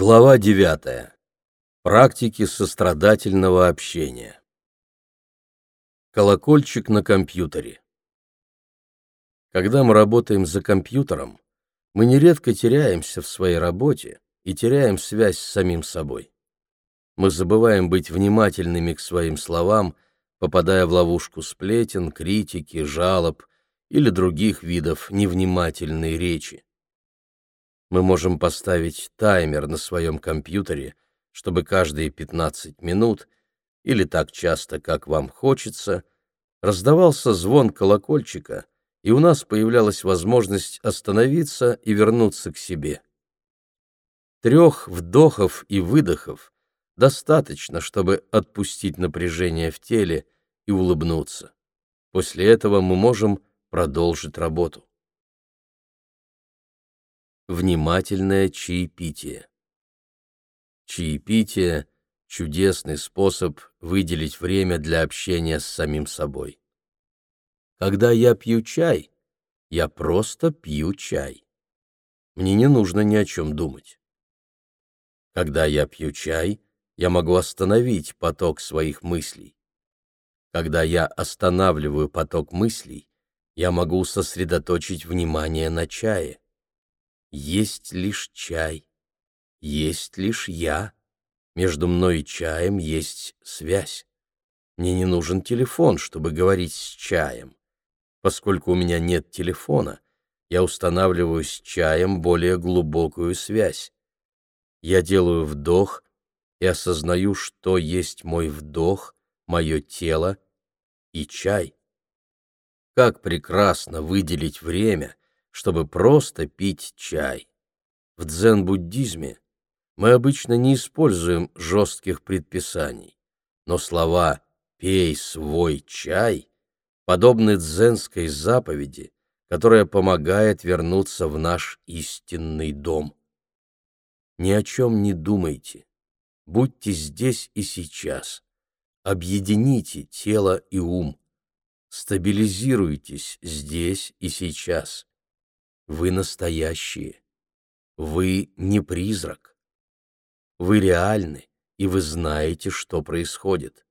Глава 9. Практики сострадательного общения. Колокольчик на компьютере. Когда мы работаем за компьютером, мы нередко теряемся в своей работе и теряем связь с самим собой. Мы забываем быть внимательными к своим словам, попадая в ловушку сплетен, критики, жалоб или других видов невнимательной речи мы можем поставить таймер на своем компьютере, чтобы каждые 15 минут или так часто, как вам хочется, раздавался звон колокольчика, и у нас появлялась возможность остановиться и вернуться к себе. Трех вдохов и выдохов достаточно, чтобы отпустить напряжение в теле и улыбнуться. После этого мы можем продолжить работу. Внимательное чаепитие. Чаепитие — чудесный способ выделить время для общения с самим собой. Когда я пью чай, я просто пью чай. Мне не нужно ни о чем думать. Когда я пью чай, я могу остановить поток своих мыслей. Когда я останавливаю поток мыслей, я могу сосредоточить внимание на чае. Есть лишь чай, есть лишь я. Между мной и чаем есть связь. Мне не нужен телефон, чтобы говорить с чаем. Поскольку у меня нет телефона, я устанавливаю с чаем более глубокую связь. Я делаю вдох и осознаю, что есть мой вдох, мое тело и чай. Как прекрасно выделить время, чтобы просто пить чай. В дзен-буддизме мы обычно не используем жестких предписаний, но слова «пей свой чай» подобны дзенской заповеди, которая помогает вернуться в наш истинный дом. Ни о чем не думайте, будьте здесь и сейчас, объедините тело и ум, стабилизируйтесь здесь и сейчас. Вы настоящие. Вы не призрак. Вы реальны, и вы знаете, что происходит.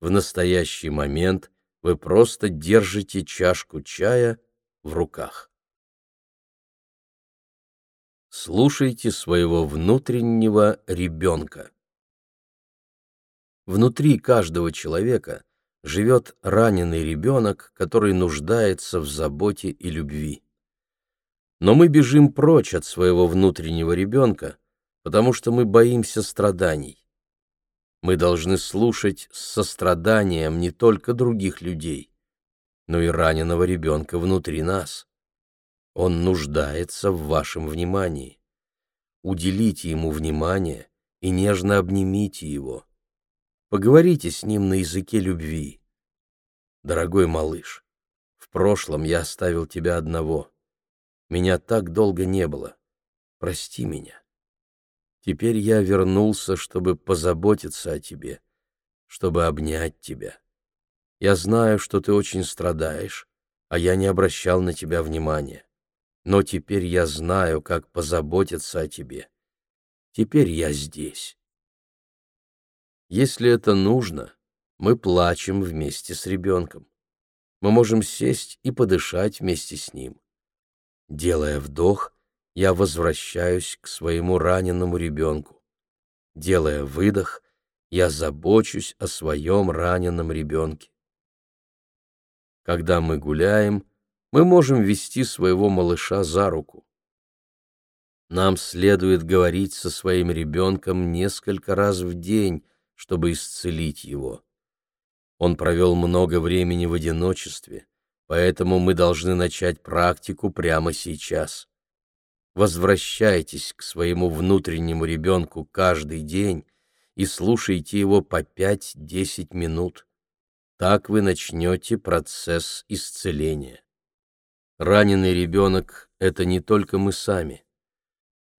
В настоящий момент вы просто держите чашку чая в руках. Слушайте своего внутреннего ребенка. Внутри каждого человека живет раненый ребенок, который нуждается в заботе и любви. Но мы бежим прочь от своего внутреннего ребенка, потому что мы боимся страданий. Мы должны слушать с состраданием не только других людей, но и раненого ребенка внутри нас. Он нуждается в вашем внимании. Уделите ему внимание и нежно обнимите его. Поговорите с ним на языке любви. Дорогой малыш, в прошлом я оставил тебя одного. Меня так долго не было. Прости меня. Теперь я вернулся, чтобы позаботиться о тебе, чтобы обнять тебя. Я знаю, что ты очень страдаешь, а я не обращал на тебя внимания. Но теперь я знаю, как позаботиться о тебе. Теперь я здесь. Если это нужно, мы плачем вместе с ребенком. Мы можем сесть и подышать вместе с ним. Делая вдох, я возвращаюсь к своему раненому ребенку. Делая выдох, я забочусь о своем раненом ребенке. Когда мы гуляем, мы можем вести своего малыша за руку. Нам следует говорить со своим ребенком несколько раз в день, чтобы исцелить его. Он провел много времени в одиночестве, Поэтому мы должны начать практику прямо сейчас. Возвращайтесь к своему внутреннему ребенку каждый день и слушайте его по 5-10 минут. Так вы начнете процесс исцеления. Раненый ребенок — это не только мы сами.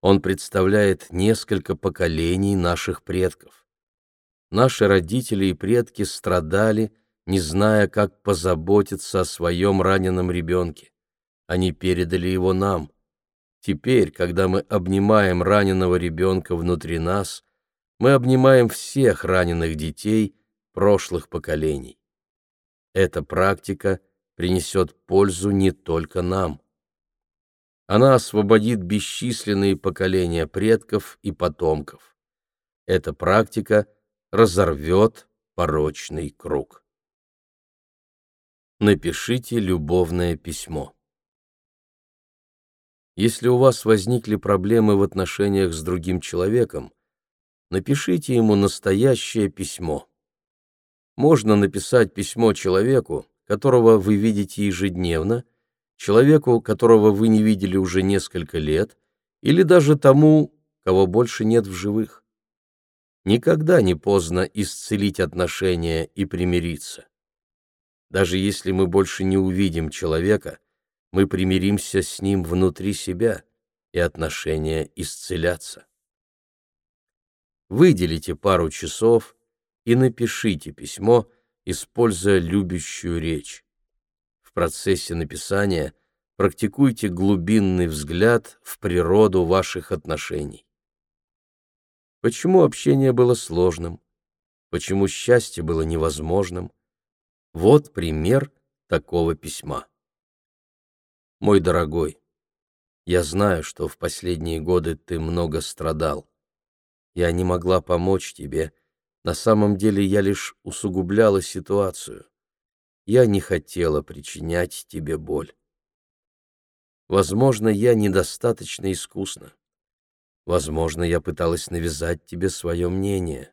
Он представляет несколько поколений наших предков. Наши родители и предки страдали, не зная, как позаботиться о своем раненом ребенке. Они передали его нам. Теперь, когда мы обнимаем раненого ребенка внутри нас, мы обнимаем всех раненых детей прошлых поколений. Эта практика принесет пользу не только нам. Она освободит бесчисленные поколения предков и потомков. Эта практика разорвет порочный круг. Напишите любовное письмо. Если у вас возникли проблемы в отношениях с другим человеком, напишите ему настоящее письмо. Можно написать письмо человеку, которого вы видите ежедневно, человеку, которого вы не видели уже несколько лет, или даже тому, кого больше нет в живых. Никогда не поздно исцелить отношения и примириться. Даже если мы больше не увидим человека, мы примиримся с ним внутри себя, и отношения исцелятся. Выделите пару часов и напишите письмо, используя любящую речь. В процессе написания практикуйте глубинный взгляд в природу ваших отношений. Почему общение было сложным? Почему счастье было невозможным? Вот пример такого письма. Мой дорогой, я знаю, что в последние годы ты много страдал. Я не могла помочь тебе. На самом деле я лишь усугубляла ситуацию. Я не хотела причинять тебе боль. Возможно, я недостаточно искусна. Возможно, я пыталась навязать тебе свое мнение.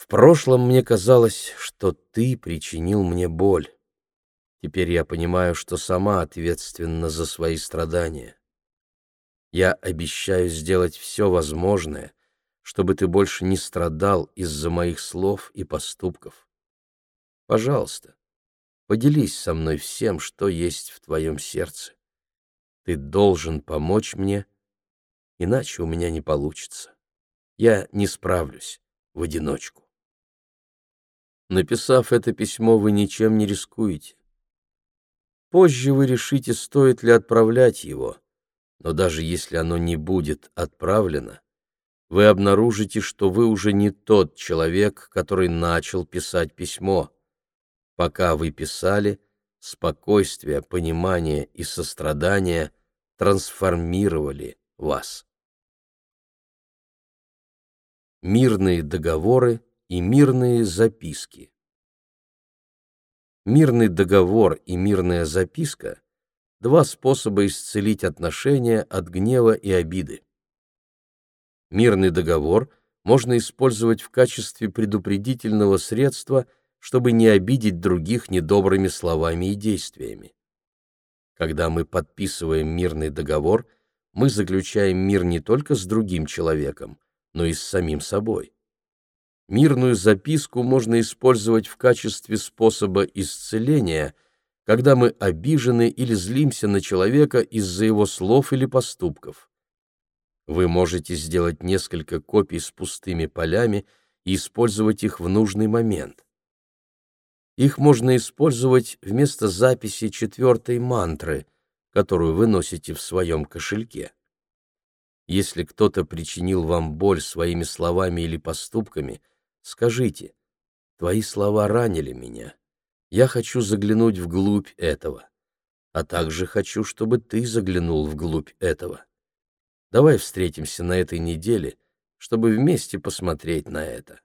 В прошлом мне казалось, что ты причинил мне боль. Теперь я понимаю, что сама ответственна за свои страдания. Я обещаю сделать все возможное, чтобы ты больше не страдал из-за моих слов и поступков. Пожалуйста, поделись со мной всем, что есть в твоем сердце. Ты должен помочь мне, иначе у меня не получится. Я не справлюсь в одиночку. Написав это письмо, вы ничем не рискуете. Позже вы решите, стоит ли отправлять его, но даже если оно не будет отправлено, вы обнаружите, что вы уже не тот человек, который начал писать письмо. Пока вы писали, спокойствие, понимание и сострадание трансформировали вас. Мирные договоры и мирные записки Мирный договор и мирная записка – два способа исцелить отношения от гнева и обиды. Мирный договор можно использовать в качестве предупредительного средства, чтобы не обидеть других недобрыми словами и действиями. Когда мы подписываем мирный договор, мы заключаем мир не только с другим человеком, но и с самим собой. Мирную записку можно использовать в качестве способа исцеления, когда мы обижены или злимся на человека из-за его слов или поступков. Вы можете сделать несколько копий с пустыми полями и использовать их в нужный момент. Их можно использовать вместо записи четвертой мантры, которую вы носите в своем кошельке. Если кто-то причинил вам боль своими словами или поступками, Скажите, твои слова ранили меня. Я хочу заглянуть вглубь этого, а также хочу, чтобы ты заглянул вглубь этого. Давай встретимся на этой неделе, чтобы вместе посмотреть на это.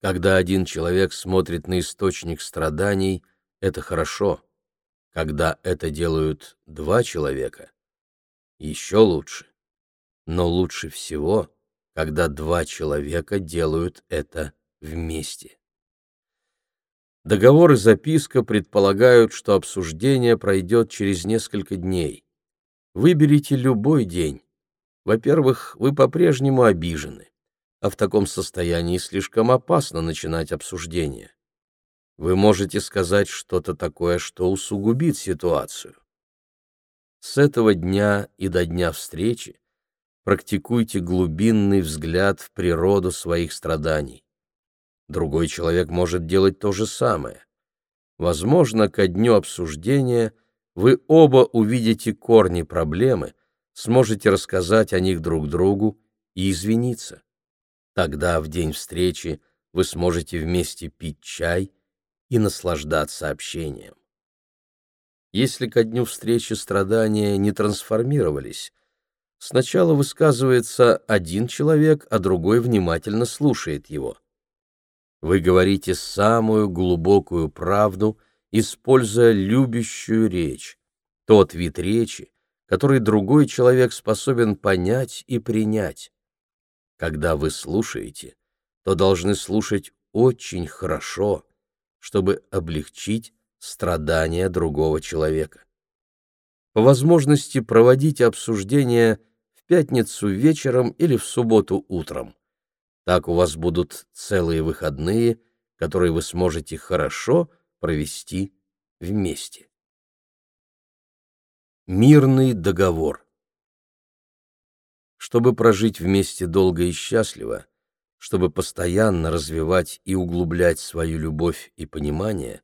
Когда один человек смотрит на источник страданий, это хорошо. Когда это делают два человека, еще лучше. Но лучше всего — когда два человека делают это вместе. Договор и записка предполагают, что обсуждение пройдет через несколько дней. Выберите любой день. Во-первых, вы по-прежнему обижены, а в таком состоянии слишком опасно начинать обсуждение. Вы можете сказать что-то такое, что усугубит ситуацию. С этого дня и до дня встречи практикуйте глубинный взгляд в природу своих страданий. Другой человек может делать то же самое. Возможно, ко дню обсуждения вы оба увидите корни проблемы, сможете рассказать о них друг другу и извиниться. Тогда в день встречи вы сможете вместе пить чай и наслаждаться общением. Если ко дню встречи страдания не трансформировались, сначала высказывается один человек, а другой внимательно слушает его. Вы говорите самую глубокую правду, используя любящую речь, тот вид речи, который другой человек способен понять и принять. Когда вы слушаете, то должны слушать очень хорошо, чтобы облегчить страдания другого человека. По возможности проводите обсуждение в пятницу вечером или в субботу утром. Так у вас будут целые выходные, которые вы сможете хорошо провести вместе. Мирный договор Чтобы прожить вместе долго и счастливо, чтобы постоянно развивать и углублять свою любовь и понимание,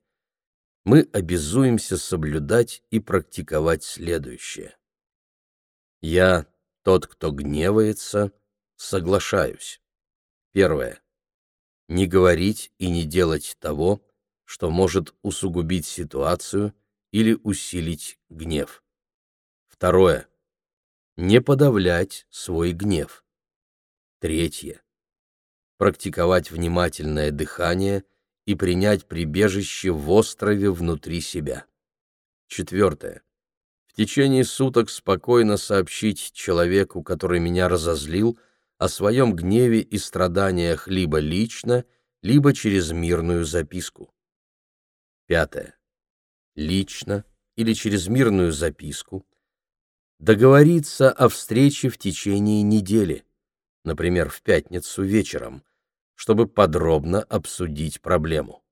мы обязуемся соблюдать и практиковать следующее. Я, тот, кто гневается, соглашаюсь. Первое. Не говорить и не делать того, что может усугубить ситуацию или усилить гнев. Второе. Не подавлять свой гнев. Третье. Практиковать внимательное дыхание и принять прибежище в острове внутри себя. Четвертое. В течение суток спокойно сообщить человеку, который меня разозлил, о своем гневе и страданиях либо лично, либо через мирную записку. Пятое. Лично или через мирную записку договориться о встрече в течение недели, например, в пятницу вечером, чтобы подробно обсудить проблему.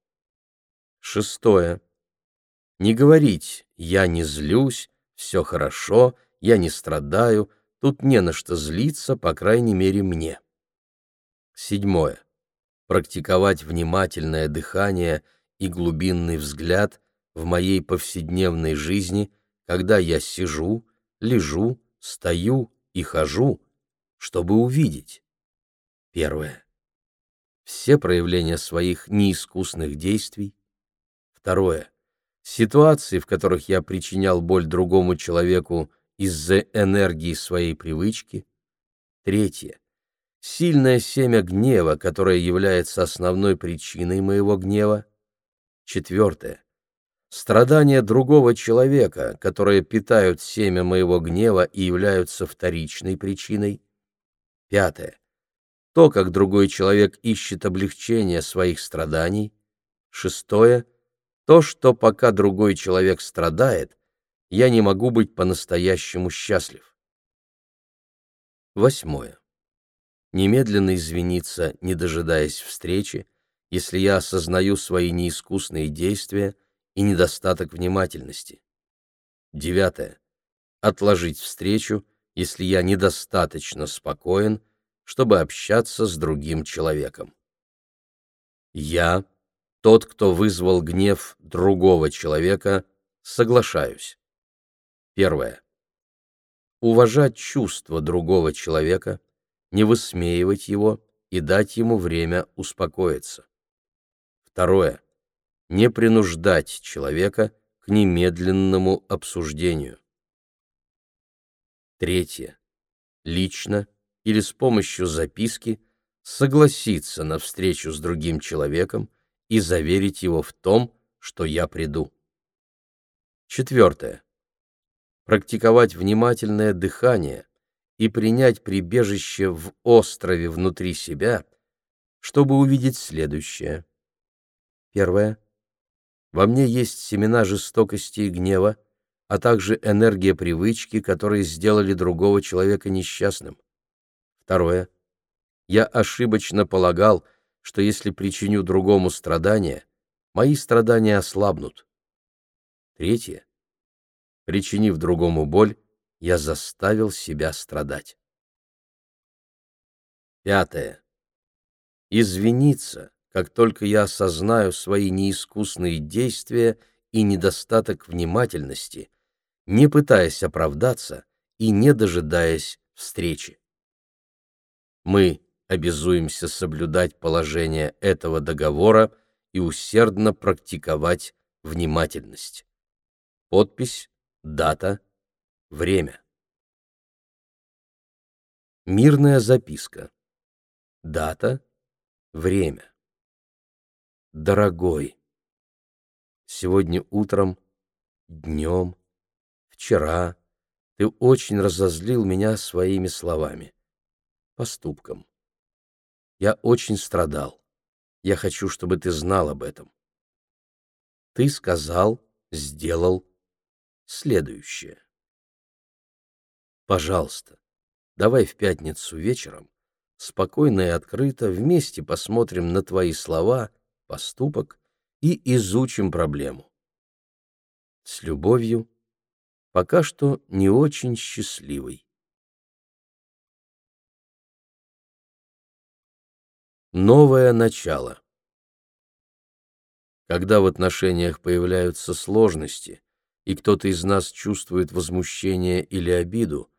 Шестое. Не говорить «я не злюсь», «все хорошо», «я не страдаю», тут не на что злиться, по крайней мере, мне. Седьмое. Практиковать внимательное дыхание и глубинный взгляд в моей повседневной жизни, когда я сижу, лежу, стою и хожу, чтобы увидеть. Первое. Все проявления своих неискусных действий. Второе. Ситуации, в которых я причинял боль другому человеку из-за энергии своей привычки. Третье. Сильное семя гнева, которое является основной причиной моего гнева. Четвертое Страдания другого человека, которые питают семя моего гнева и являются вторичной причиной. Пятое. То, как другой человек ищет облегчение своих страданий. Шестое. То, что пока другой человек страдает, я не могу быть по-настоящему счастлив. Восьмое. Немедленно извиниться, не дожидаясь встречи, если я осознаю свои неискусные действия – и недостаток внимательности. Девятое. Отложить встречу, если я недостаточно спокоен, чтобы общаться с другим человеком. Я, тот, кто вызвал гнев другого человека, соглашаюсь. Первое. Уважать чувства другого человека, не высмеивать его и дать ему время успокоиться. Второе не принуждать человека к немедленному обсуждению. Третье. Лично или с помощью записки согласиться на встречу с другим человеком и заверить его в том, что я приду. Четвертое. Практиковать внимательное дыхание и принять прибежище в острове внутри себя, чтобы увидеть следующее. Первое во мне есть семена жестокости и гнева, а также энергия привычки, которые сделали другого человека несчастным. Второе. Я ошибочно полагал, что если причиню другому страдания, мои страдания ослабнут. Третье. Причинив другому боль, я заставил себя страдать. Пятое. Извиниться как только я осознаю свои неискусные действия и недостаток внимательности, не пытаясь оправдаться и не дожидаясь встречи. Мы обязуемся соблюдать положение этого договора и усердно практиковать внимательность. Подпись, дата, время. Мирная записка. Дата, время. Дорогой, сегодня утром, днем, вчера ты очень разозлил меня своими словами, поступком. Я очень страдал. Я хочу, чтобы ты знал об этом. Ты сказал, сделал следующее. Пожалуйста, давай в пятницу вечером спокойно и открыто вместе посмотрим на твои слова, поступок и изучим проблему. С любовью, пока что не очень счастливый. Новое начало. Когда в отношениях появляются сложности, и кто-то из нас чувствует возмущение или обиду,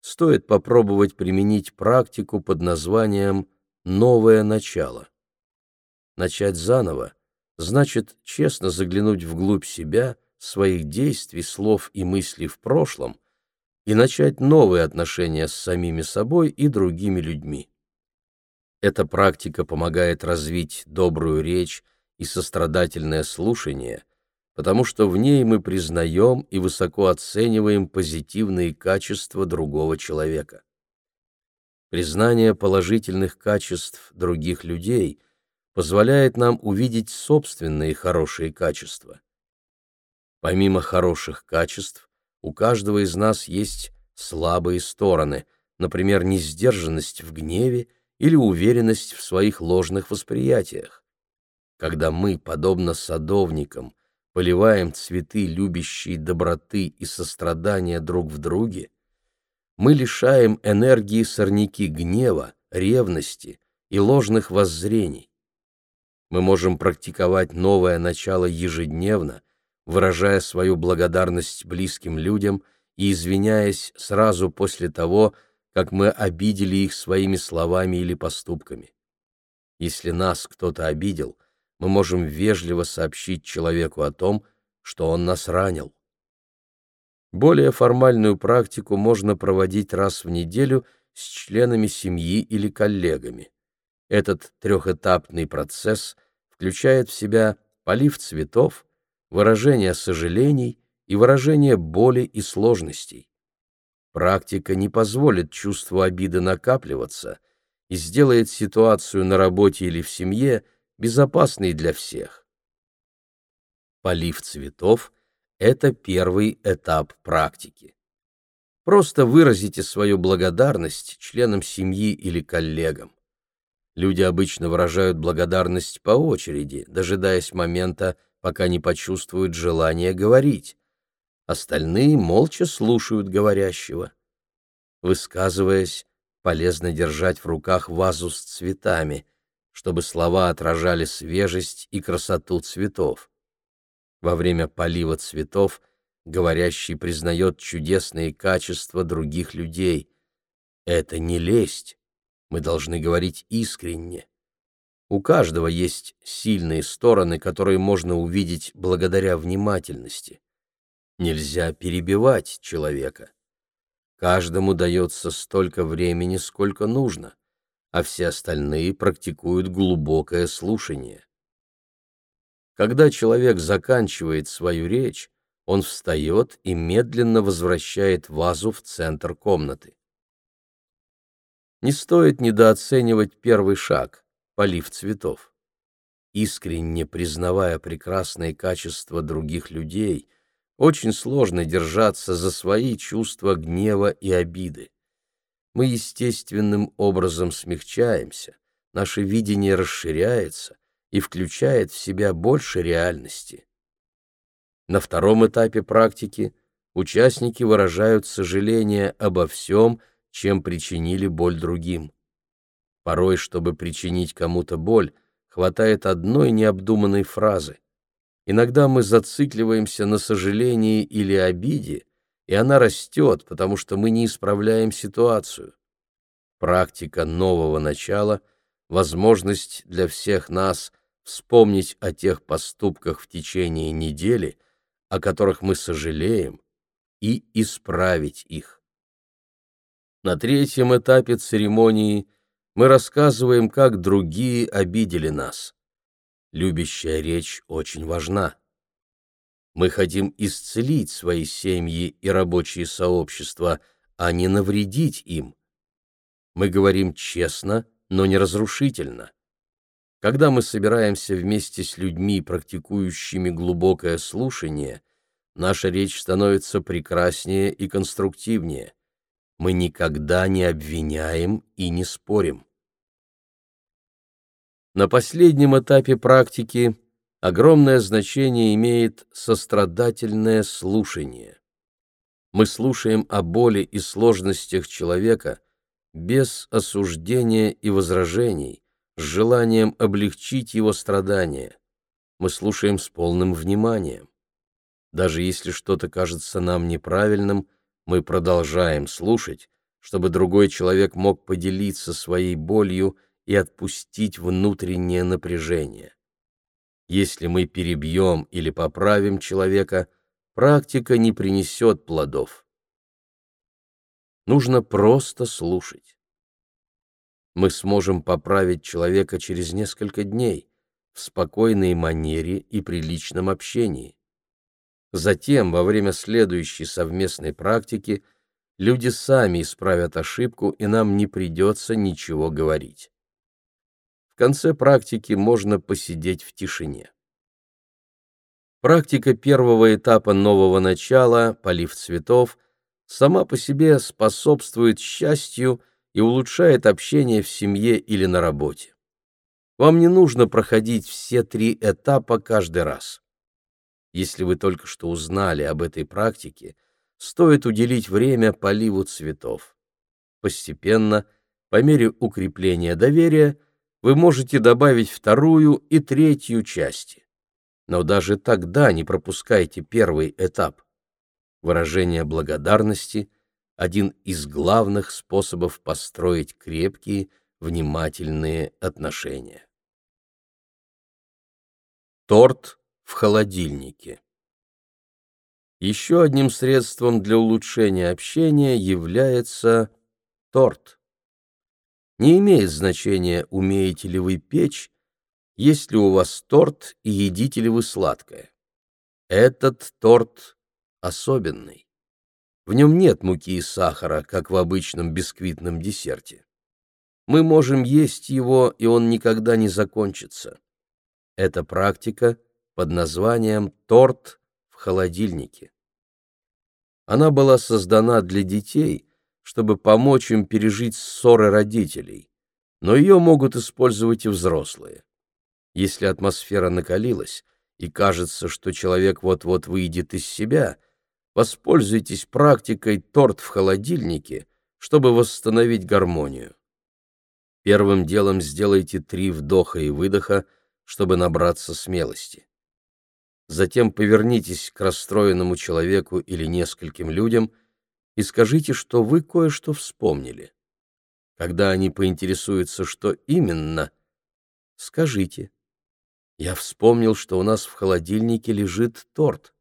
стоит попробовать применить практику под названием «новое начало». Начать заново значит честно заглянуть вглубь себя, своих действий, слов и мыслей в прошлом и начать новые отношения с самими собой и другими людьми. Эта практика помогает развить добрую речь и сострадательное слушание, потому что в ней мы признаем и высоко оцениваем позитивные качества другого человека. Признание положительных качеств других людей позволяет нам увидеть собственные хорошие качества. Помимо хороших качеств, у каждого из нас есть слабые стороны, например, несдержанность в гневе или уверенность в своих ложных восприятиях. Когда мы, подобно садовникам, поливаем цветы любящей доброты и сострадания друг в друге, мы лишаем энергии сорняки гнева, ревности и ложных воззрений. Мы можем практиковать новое начало ежедневно, выражая свою благодарность близким людям и извиняясь сразу после того, как мы обидели их своими словами или поступками. Если нас кто-то обидел, мы можем вежливо сообщить человеку о том, что он нас ранил. Более формальную практику можно проводить раз в неделю с членами семьи или коллегами. Этот трехэтапный процесс включает в себя полив цветов, выражение сожалений и выражение боли и сложностей. Практика не позволит чувству обиды накапливаться и сделает ситуацию на работе или в семье безопасной для всех. Полив цветов – это первый этап практики. Просто выразите свою благодарность членам семьи или коллегам. Люди обычно выражают благодарность по очереди, дожидаясь момента, пока не почувствуют желание говорить остальные молча слушают говорящего. Высказываясь, полезно держать в руках вазу с цветами, чтобы слова отражали свежесть и красоту цветов. Во время полива цветов говорящий признает чудесные качества других людей. Это не лесть, мы должны говорить искренне. У каждого есть сильные стороны, которые можно увидеть благодаря внимательности. Нельзя перебивать человека. Каждому дается столько времени, сколько нужно, а все остальные практикуют глубокое слушание. Когда человек заканчивает свою речь, он встает и медленно возвращает вазу в центр комнаты. Не стоит недооценивать первый шаг — полив цветов. Искренне признавая прекрасные качества других людей — очень сложно держаться за свои чувства гнева и обиды. Мы естественным образом смягчаемся, наше видение расширяется и включает в себя больше реальности. На втором этапе практики участники выражают сожаление обо всем, чем причинили боль другим. Порой, чтобы причинить кому-то боль, хватает одной необдуманной фразы. Иногда мы зацикливаемся на сожалении или обиде и она растет, потому что мы не исправляем ситуацию. Практика нового начала — возможность для всех нас вспомнить о тех поступках в течение недели, о которых мы сожалеем, и исправить их. На третьем этапе церемонии мы рассказываем, как другие обидели нас. Любящая речь очень важна. Мы хотим исцелить свои семьи и рабочие сообщества, а не навредить им. Мы говорим честно, но не разрушительно. Когда мы собираемся вместе с людьми, практикующими глубокое слушание, наша речь становится прекраснее и конструктивнее. Мы никогда не обвиняем и не спорим. На последнем этапе практики огромное значение имеет сострадательное слушание. Мы слушаем о боли и сложностях человека без осуждения и возражений, с желанием облегчить его страдания. Мы слушаем с полным вниманием. Даже если что-то кажется нам неправильным, мы продолжаем слушать, чтобы другой человек мог поделиться своей болью и отпустить внутреннее напряжение. Если мы перебьем или поправим человека, практика не принесет плодов. Нужно просто слушать. Мы сможем поправить человека через несколько дней в спокойной манере и приличном общении. Затем, во время следующей совместной практики, люди сами исправят ошибку, и нам не придется ничего говорить конце практики можно посидеть в тишине. Практика первого этапа нового начала, полив цветов, сама по себе способствует счастью и улучшает общение в семье или на работе. Вам не нужно проходить все три этапа каждый раз. Если вы только что узнали об этой практике, стоит уделить время поливу цветов. Постепенно, по мере укрепления доверия, вы можете добавить вторую и третью части. Но даже тогда не пропускайте первый этап. Выражение благодарности – один из главных способов построить крепкие, внимательные отношения. Торт в холодильнике. Еще одним средством для улучшения общения является торт. Не имеет значения, умеете ли вы печь, есть ли у вас торт и едите ли вы сладкое. Этот торт особенный. В нем нет муки и сахара, как в обычном бисквитном десерте. Мы можем есть его, и он никогда не закончится. Это практика под названием «торт в холодильнике». Она была создана для детей, чтобы помочь им пережить ссоры родителей, но ее могут использовать и взрослые. Если атмосфера накалилась и кажется, что человек вот-вот выйдет из себя, воспользуйтесь практикой торт в холодильнике, чтобы восстановить гармонию. Первым делом сделайте три вдоха и выдоха, чтобы набраться смелости. Затем повернитесь к расстроенному человеку или нескольким людям – и скажите, что вы кое-что вспомнили. Когда они поинтересуются, что именно, скажите. Я вспомнил, что у нас в холодильнике лежит торт.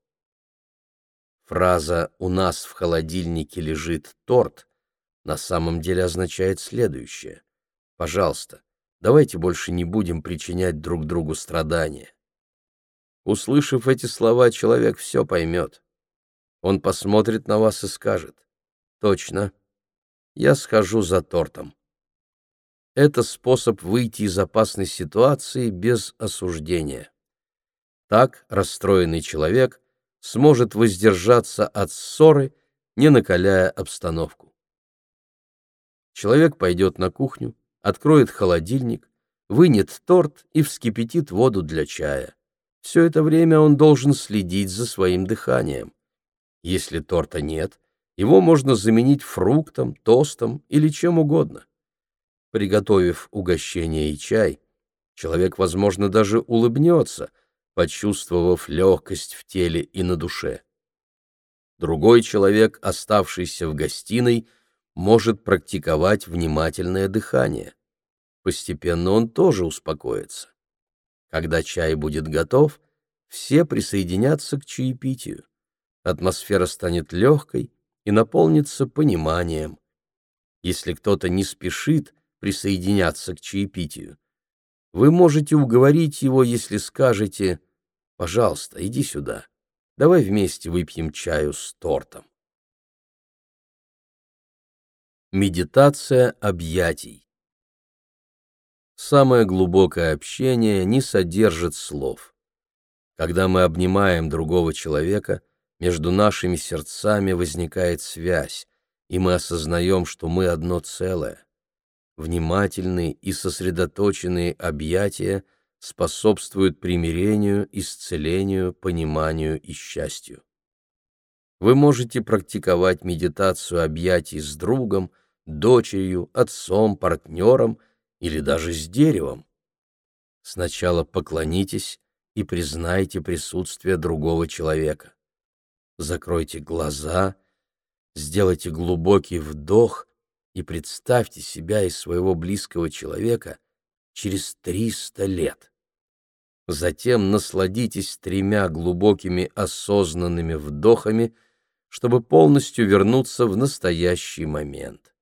Фраза «у нас в холодильнике лежит торт» на самом деле означает следующее. Пожалуйста, давайте больше не будем причинять друг другу страдания. Услышав эти слова, человек все поймет. Он посмотрит на вас и скажет, Точно. Я схожу за тортом. Это способ выйти из опасной ситуации без осуждения. Так расстроенный человек сможет воздержаться от ссоры, не накаляя обстановку. Человек пойдет на кухню, откроет холодильник, вынет торт и вскипятит воду для чая. Все это время он должен следить за своим дыханием. Если торта нет, его можно заменить фруктом, тостом или чем угодно. Приготовив угощение и чай, человек, возможно, даже улыбнется, почувствовав легкость в теле и на душе. Другой человек, оставшийся в гостиной, может практиковать внимательное дыхание. Постепенно он тоже успокоится. Когда чай будет готов, все присоединятся к чаепитию. Атмосфера станет легкой и наполнится пониманием. Если кто-то не спешит присоединяться к чаепитию, вы можете уговорить его, если скажете «Пожалуйста, иди сюда, давай вместе выпьем чаю с тортом». Медитация объятий Самое глубокое общение не содержит слов. Когда мы обнимаем другого человека, между нашими сердцами возникает связь, и мы осознаем, что мы одно целое. Внимательные и сосредоточенные объятия способствуют примирению, исцелению, пониманию и счастью. Вы можете практиковать медитацию объятий с другом, дочерью, отцом, партнером или даже с деревом. Сначала поклонитесь и признайте присутствие другого человека. Закройте глаза, сделайте глубокий вдох и представьте себя и своего близкого человека через 300 лет. Затем насладитесь тремя глубокими осознанными вдохами, чтобы полностью вернуться в настоящий момент.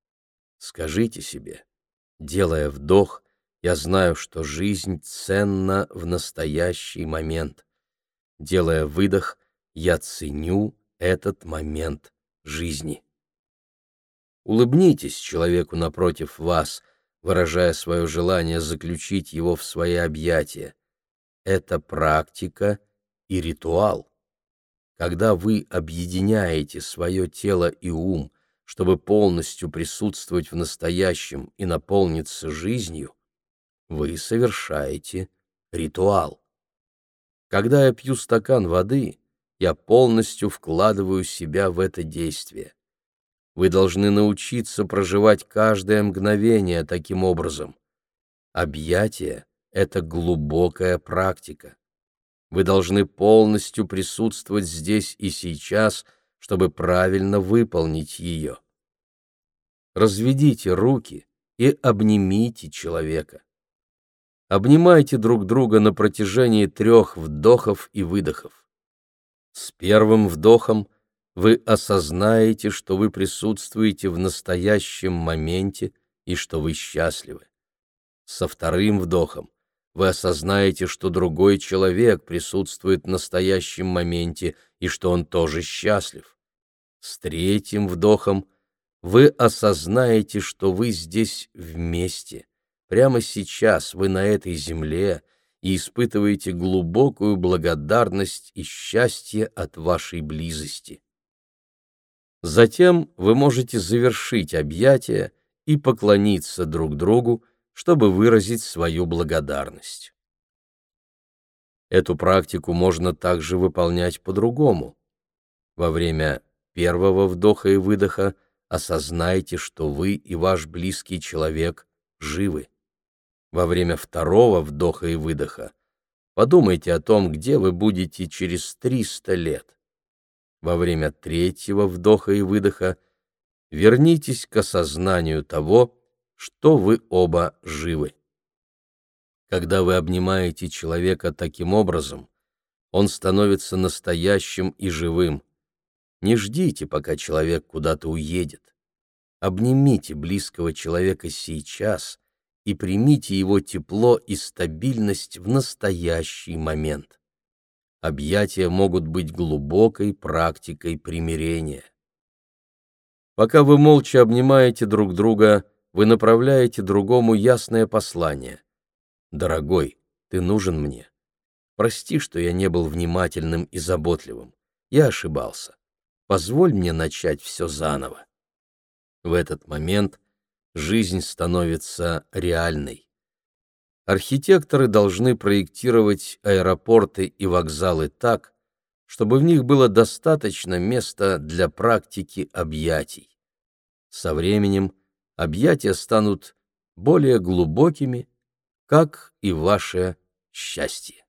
Скажите себе, делая вдох, я знаю, что жизнь ценна в настоящий момент. Делая выдох, я ценю этот момент жизни. Улыбнитесь человеку напротив вас, выражая свое желание заключить его в свои объятия. Это практика и ритуал. Когда вы объединяете свое тело и ум, чтобы полностью присутствовать в настоящем и наполниться жизнью, вы совершаете ритуал. Когда я пью стакан воды, я полностью вкладываю себя в это действие. Вы должны научиться проживать каждое мгновение таким образом. Объятие — это глубокая практика. Вы должны полностью присутствовать здесь и сейчас, чтобы правильно выполнить ее. Разведите руки и обнимите человека. Обнимайте друг друга на протяжении трех вдохов и выдохов. С первым вдохом вы осознаете, что вы присутствуете в настоящем моменте и что вы счастливы. Со вторым вдохом вы осознаете, что другой человек присутствует в настоящем моменте и что он тоже счастлив. С третьим вдохом вы осознаете, что вы здесь вместе. Прямо сейчас вы на этой земле и испытываете глубокую благодарность и счастье от вашей близости. Затем вы можете завершить объятия и поклониться друг другу, чтобы выразить свою благодарность. Эту практику можно также выполнять по-другому. Во время первого вдоха и выдоха осознайте, что вы и ваш близкий человек живы. Во время второго вдоха и выдоха подумайте о том, где вы будете через 300 лет во время третьего вдоха и выдоха вернитесь к осознанию того, что вы оба живы. Когда вы обнимаете человека таким образом, он становится настоящим и живым. Не ждите, пока человек куда-то уедет. Обнимите близкого человека сейчас и примите его тепло и стабильность в настоящий момент объятия могут быть глубокой практикой примирения. Пока вы молча обнимаете друг друга, вы направляете другому ясное послание. «Дорогой, ты нужен мне. Прости, что я не был внимательным и заботливым. Я ошибался. Позволь мне начать все заново». В этот момент жизнь становится реальной. Архитекторы должны проектировать аэропорты и вокзалы так, чтобы в них было достаточно места для практики объятий. Со временем объятия станут более глубокими, как и ваше счастье.